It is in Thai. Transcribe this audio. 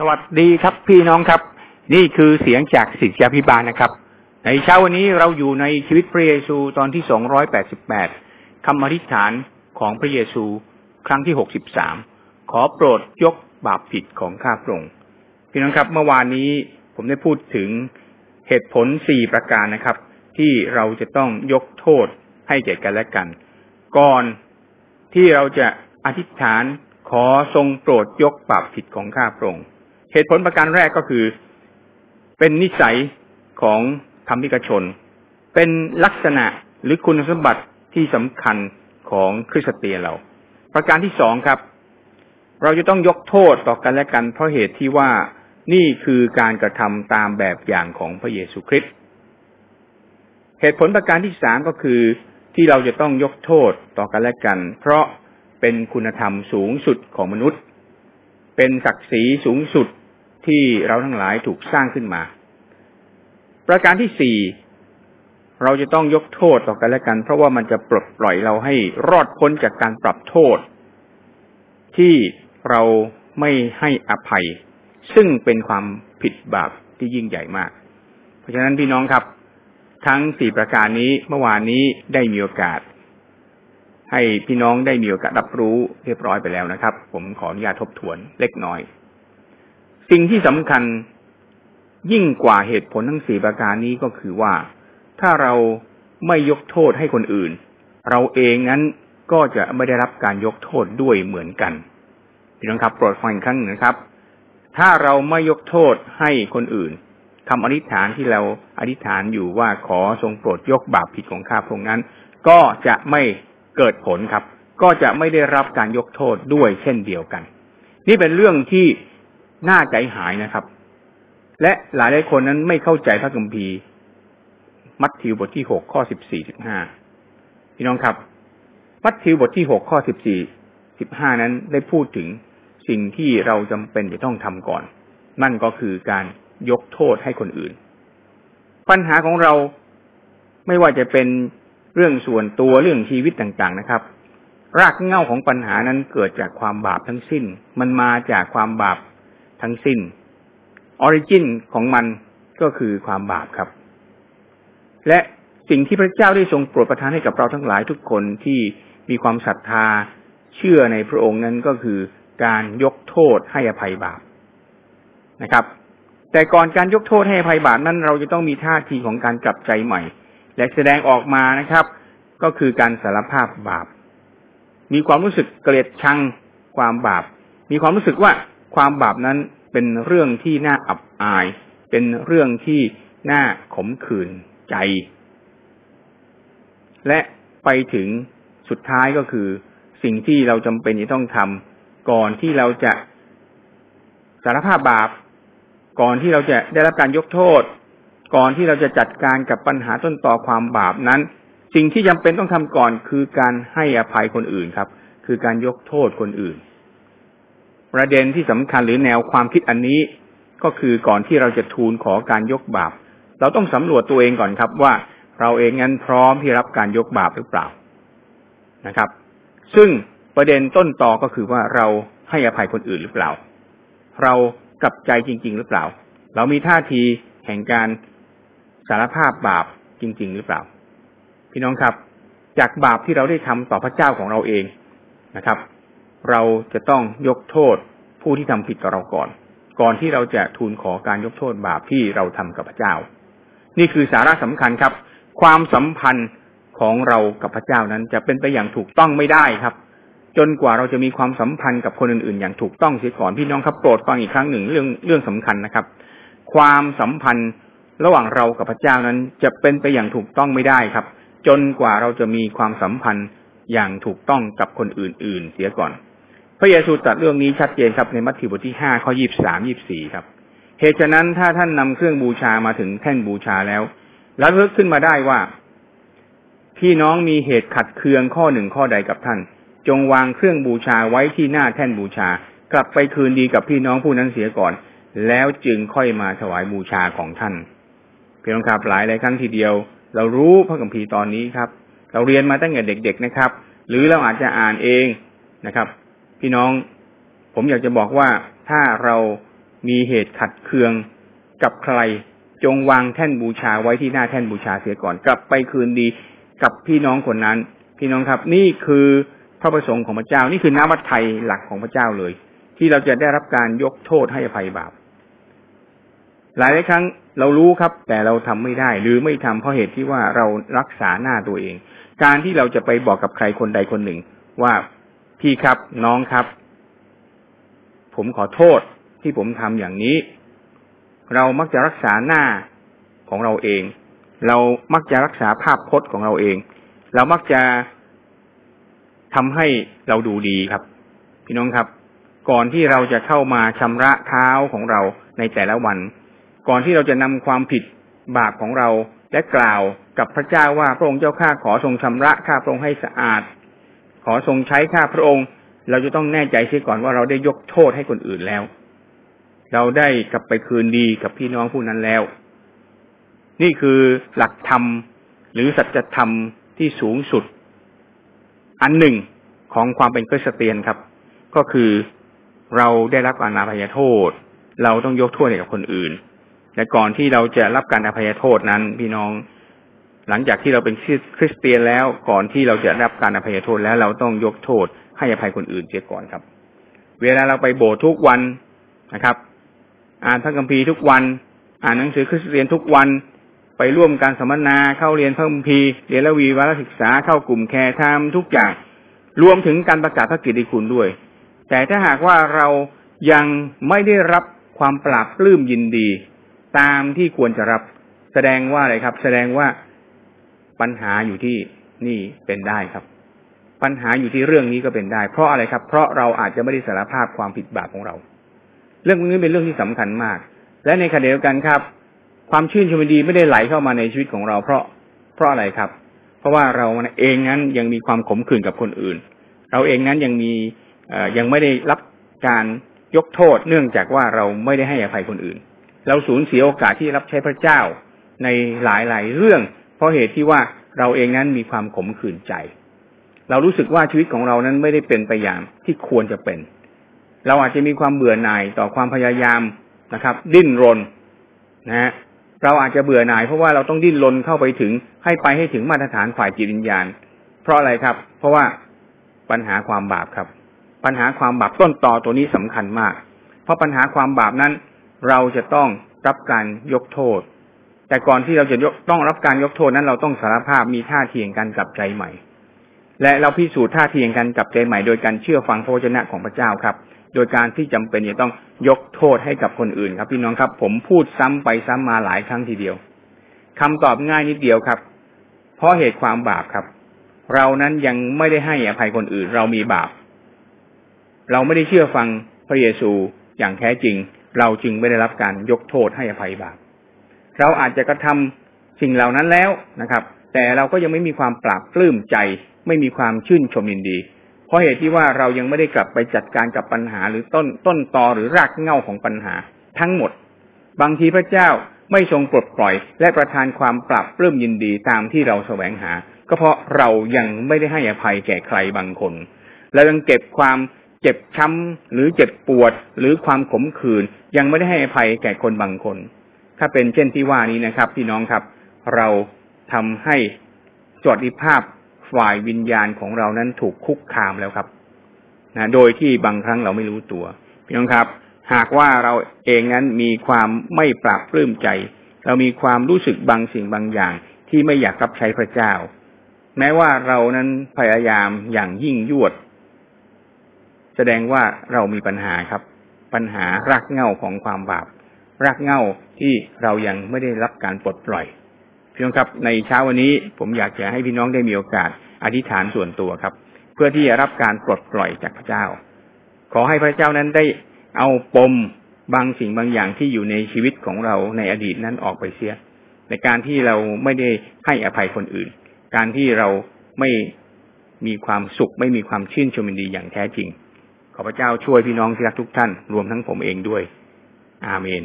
สวัสดีครับพี่น้องครับ นี่คือเสียงจากสิทธิพิบาลนะครับ ในเช้าวันนี้เราอยู่ในชีวิตพระเยซูตอนที่สองร้อยแปดสิบแปดคำอธิษฐานของพระเยซูครั้งที่หกสิบสามขอโปรดยกบาปผิดของข้าพระองค์พี่น้องครับ เมื่อวานนี้ผมได้พูดถึงเหตุผลสี่ประการนะครับ ที่เราจะต้องยกโทษให้แก่กันและกัน ก่อนที่เราจะอธิษฐานขอทรงโปรดยกบาปผิดของข้าพระองค์ เหตุผลประการแรกก็คือ เป็นนิสัยของธรรมิกชน เป็นลักษณะหรือคุณสมบัติที่สำคัญของคริสเตียนเรา ประการที่สองครับ เราจะต้องยกโทษต่อกันและกัน เพราะเหตุที่ว่านี่คือการกระทำตามแบบอย่างของพระเยซูคริสต์เหตุผลประการที่สามก็คือที่เราจะต้องยกโทษต่อกันและกัน เพราะเป็นคุณธรรมสูงสุดของมนุษย์ เป็นศักดิ์ศรีสูงสุด ที่เราทั้งหลายถูกสร้างขึ้นมา ประการที่สี่เราจะต้องยกโทษต่อกันและกัน เพราะว่ามันจะปลดปล่อยเราให้รอดพ้นจากการปรับโทษ ที่เราไม่ให้อภัย ซึ่งเป็นความผิดบาปที่ยิ่งใหญ่มาก เพราะฉะนั้นพี่น้องครับ ทั้งสี่ประการนี้เมื่อวานนี้ได้มีโอกาส ให้พี่น้องได้มีโอกาสรับรู้เรียบร้อยไปแล้วนะครับ ผมขออนุญาตทบทวนเล็กน้อย สิ่งที่สำคัญยิ่งกว่าเหตุผลทั้งสี่ประการนี้ก็คือว่า ถ้าเราไม่ยกโทษให้คนอื่น เราเองนั้นก็จะไม่ได้รับการยกโทษด้วยเหมือนกันพี่น้องครับโปรดฟังอีกครั้งหนึ่งนะครับ ถ้าเราไม่ยกโทษให้คนอื่นคำอธิษฐานที่เราอธิษฐานอยู่ว่าขอทรงโปรดยกบาปผิดของข้าพระองค์นั้น ก็จะไม่เกิดผลครับ ก็จะไม่ได้รับการยกโทษด้วยเช่นเดียวกัน นี่เป็นเรื่องที่ หน่าใจหายนะครับ และหลายหลายคนนั้นไม่เข้าใจพระคัมภีร์ มัทธิวบทที่หกข้อสิบสี่สิบห้าพี่น้องครับมัทธิวบทที่หกข้อสิบสี่สิบห้านั้นได้พูดถึงสิ่งที่เราจำเป็นจะต้องทำก่อน นั่นก็คือการยกโทษให้คนอื่น ปัญหาของเราไม่ว่าจะเป็นเรื่องส่วนตัวเรื่องชีวิตต่างๆนะครับ รากเหง้าของปัญหานั้นเกิดจากความบาปทั้งสิ้น มันมาจากความบาป ทั้งสิ้น ออริจินของมันก็คือความบาปครับ และสิ่งที่พระเจ้าได้ทรงโปรดประทานให้กับเราทั้งหลายทุกคนที่มีความศรัทธาเชื่อในพระองค์นั้นก็คือการยกโทษให้อภัยบาปนะครับ แต่ก่อนการยกโทษให้อภัยบาปนั้น เราจะต้องมีท่าทีของการกลับใจใหม่ และแสดงออกมานะครับ ก็คือการสารภาพบาป มีความรู้สึกเกลียดชังความบาป มีความรู้สึกว่าความบาปนั้น เป็นเรื่องที่น่าอับอาย เป็นเรื่องที่น่าขมขื่นใจ และไปถึงสุดท้ายก็คือ สิ่งที่เราจำเป็นจะต้องทำก่อนที่เราจะสารภาพบาป ก่อนที่เราจะได้รับการยกโทษ ก่อนที่เราจะจัดการกับปัญหาต้นต่อความบาปนั้น สิ่งที่จำเป็นต้องทำก่อนคือการให้อภัยคนอื่นครับ คือการยกโทษคนอื่น ประเด็นที่สำคัญหรือแนวความคิดอันนี้ ก็คือก่อนที่เราจะทูลขอการยกบาป เราต้องสำรวจตัวเองก่อนครับว่าเราเองนั้นพร้อมที่รับการยกบาปหรือเปล่านะครับ ซึ่งประเด็นต้นต่อก็คือว่าเราให้อภัยคนอื่นหรือเปล่า เรากลับใจจริง ๆ หรือเปล่า เรามีท่าทีแห่งการสารภาพบาปจริง ๆ หรือเปล่า พี่น้องครับ จากบาปที่เราได้ทำต่อพระเจ้าของเราเองนะครับ เราจะต้องยกโทษผู้ที่ทำผิดต่อเราก่อน ก่อนที่เราจะทูลขอการยกโทษบาปที่เราทำกับพระเจ้า นี่คือสาระสำคัญครับ ความสัมพันธ์ของเรากับพระเจ้านั้นจะเป็นไปอย่างถูกต้องไม่ได้ครับ จนกว่าเราจะมีความสัมพันธ์กับคนอื่นๆ อย่างถูกต้องเสียก่อนพี่น้องครับโปรดฟังอีกครั้งหนึ่งเรื่องเรื่องสำคัญนะครับ ความสัมพันธ์ระหว่างเรากับพระเจ้านั้นจะเป็นไปอย่างถูกต้องไม่ได้ครับ จนกว่าเราจะมีความสัมพันธ์อย่างถูกต้องกับคนอื่นๆ เสียก่อน ระเยซูตรัสเรื่องนี้ชัดเจนครับในมัทธิวบทที่ห้าข้อยี่บสามยี่บสี่ครับ เหตุฉะนั้นถ้าท่านนำเครื่องบูชามาถึงแท่นบูชาแล้วแล้วเลิกขึ้นมาได้ว่า พี่น้องมีเหตุขัดเคืองข้อหนึ่งข้อใดกับท่าน จงวางเครื่องบูชาไว้ที่หน้าแท่นบูชา กลับไปคืนดีกับพี่น้องผู้นั้นเสียก่อน แล้วจึงค่อยมาถวายบูชาของท่านพี่น้องครับหลายหลายครั้งทีเดียว เรารู้พระคัมภีร์ตอนนี้ครับ เราเรียนมาตั้งแต่เด็ก ๆนะครับ หรือเราอาจจะอ่านเองนะครับ พี่น้อง ผมอยากจะบอกว่าถ้าเรามีเหตุขัดเคืองกับใคร จงวางแท่นบูชาไว้ที่หน้าแท่นบูชาเสียก่อน กลับไปคืนดีกับพี่น้องคนนั้น พี่น้องครับ นี่คือพระประสงค์ของพระเจ้า นี่คือน้ำวัดไทยหลักของพระเจ้าเลย ที่เราจะได้รับการยกโทษให้อภัยบาปหลายหลายครั้งเรารู้ครับ แต่เราทำไม่ได้ หรือไม่ทำเพราะเหตุที่ว่าเรารักษาหน้าตัวเอง การที่เราจะไปบอกกับใครคนใดคนหนึ่ง ว่า พี่ครับน้องครับ ผมขอโทษที่ผมทำอย่างนี้ เรามักจะรักษาหน้าของเราเอง เรามักจะรักษาภาพพจน์ของเราเอง เรามักจะทำให้เราดูดีครับ พี่น้องครับ ก่อนที่เราจะเข้ามาชำระเท้าของเราในแต่ละวัน ก่อนที่เราจะนำความผิดบาปของเราและกล่าวกับพระเจ้าว่าพระองค์เจ้าข้าขอทรงชำระข้าพระองค์ให้สะอาด ขอทรงใช้ข้าพระองค์ เราจะต้องแน่ใจเสียก่อนว่าเราได้ยกโทษให้คนอื่นแล้ว เราได้กลับไปคืนดีกับพี่น้องผู้นั้นแล้ว นี่คือหลักธรรมหรือสัจธรรมที่สูงสุด อันหนึ่งของความเป็นคริสเตียนครับ ก็คือเราได้รับการอภัยโทษ เราต้องยกโทษให้กับคนอื่นและก่อนที่เราจะรับการอภัยโทษนั้น พี่น้อง หลังจากที่เราเป็นคริสเตียนแล้วก่อนที่เราจะรับการอภัยโทษแล้วเราต้องยกโทษให้อภัยคนอื่นเสียก่อนครับ เวลาเราไปโบสถ์ทุกวันนะครับ อ่านพระคัมภีร์ทุกวัน อ่านหนังสือคริสเตียนทุกวัน ไปร่วมการสัมมนาเข้าเรียนพระคัมภีร์เรียนละวีวารศึกษาเข้ากลุ่มแคร์ทำทุกอย่างรวมถึงการประกาศพระกิตติคุณด้วย แต่ถ้าหากว่าเรายังไม่ได้รับความปราบปลื้มยินดี ตามที่ควรจะรับ แสดงว่าอะไรครับ แสดงว่า ปัญหาอยู่ที่นี่เป็นได้ครับ ปัญหาอยู่ที่เรื่องนี้ก็เป็นได้ เพราะอะไรครับ เพราะเราอาจจะไม่ได้สารภาพความผิดบาปของเรา เรื่องนี้เป็นเรื่องที่สำคัญมาก และในขณะเดียวกันครับ ความชื่นชมดีไม่ได้ไหลเข้ามาในชีวิตของเรา เพราะเพราะอะไรครับ เพราะว่าเราเองนั้นยังมีความขมขื่นกับคนอื่น เราเองนั้นยังมียังไม่ได้รับการยกโทษเนื่องจากว่าเราไม่ได้ให้อภัยคนอื่น เราสูญเสียโอกาสที่รับใช้พระเจ้าในหลายๆเรื่อง เพราะเหตุที่ว่าเราเองนั้นมีความขมขื่นใจ เรารู้สึกว่าชีวิตของเรานั้นไม่ได้เป็นไปอย่างที่ควรจะเป็น เราอาจจะมีความเบื่อหน่ายต่อความพยายามนะครับ ดิ้นรนนะฮะเราอาจจะเบื่อหน่ายเพราะว่าเราต้องดิ้นรนเข้าไปถึงให้ไปให้ถึงมาตรฐานฝ่ายจิตวิญญาณ เพราะอะไรครับ เพราะว่าปัญหาความบาปครับ ปัญหาความบาปต้นต่อตัวนี้สำคัญมาก เพราะปัญหาความบาปนั้น เราจะต้องรับการยกโทษ แต่ก่อนที่เราจะยกต้องรับการยกโทษนั้นเราต้องสารภาพมีท่าทียงกันกลับใจใหม่ และเราพิสูจน์ท่าทียงกันกลับใจใหม่ โดยการเชื่อฟังพระวจนะของพระเจ้าครับ โดยการที่จำเป็นจะต้องยกโทษให้กับคนอื่นครับ พี่น้องครับ ผมพูดซ้ำไปซ้ำมาหลายครั้งทีเดียวคำตอบง่ายนิดเดียวครับ เพราะเหตุความบาปครับ เรานั้นยังไม่ได้ให้อภัยคนอื่น เรามีบาป เราไม่ได้เชื่อฟังพระเยซูอย่างแท้จริง เราจึงไม่ได้รับการยกโทษให้อภัยบาป เราอาจจะกระทำสิ่งเหล่านั้นแล้วนะครับ แต่เราก็ยังไม่มีความปราบปลื้มใจ ไม่มีความชื่นชมยินดี เพราะเหตุที่ว่าเรายังไม่ได้กลับไปจัดการกับปัญหา หรือต้นต้นตอหรือรากเหง้าของปัญหา ทั้งหมด บางทีพระเจ้าไม่ทรงปลดปล่อย และประทานความปรับปลื้มยินดีตามที่เราแสวงหา ก็เพราะเรายังไม่ได้ให้อภัยแก่ใครบางคนและยังเก็บความเจ็บช้ำหรือเจ็บปวดหรือความขมขื่นยังไม่ได้ให้อภัยแก่คนบางคน ถ้าเป็นเช่นที่ว่านี้นะครับ พี่น้องครับ เราทำให้สวัสดิภาพฝ่ายวิญญาณของเรานั้นถูกคุกคามแล้วครับนะโดยที่บางครั้งเราไม่รู้ตัว พี่น้องครับ หากว่าเราเองนั้นมีความไม่ปราบปลื้มใจ เรามีความรู้สึกบางสิ่งบางอย่าง ที่ไม่อยากรับใช้พระเจ้า แม้ว่าเรานั้นพยายามอย่างยิ่งยวด แสดงว่าเรามีปัญหาครับ ปัญหารากเหง้าของความบาป รากเหง้าที่เรายังไม่ได้รับการปลดปล่อยพี่น้องครับ ในเช้าวันนี้ผมอยากจะให้พี่น้องได้มีโอกาสอธิษฐานส่วนตัวครับ เพื่อที่จะรับการปลดปล่อยจากพระเจ้า ขอให้พระเจ้านั้นได้เอาปมบางสิ่งบางอย่างที่อยู่ในชีวิตของเราในอดีตนั้นออกไปเสีย ในการที่เราไม่ได้ให้อภัยคนอื่น การที่เราไม่มีความสุขไม่มีความชื่นชมยินดีอย่างแท้จริง ขอพระเจ้าช่วยพี่น้องที่รักทุกท่าน รวมทั้งผมเองด้วย อาเมน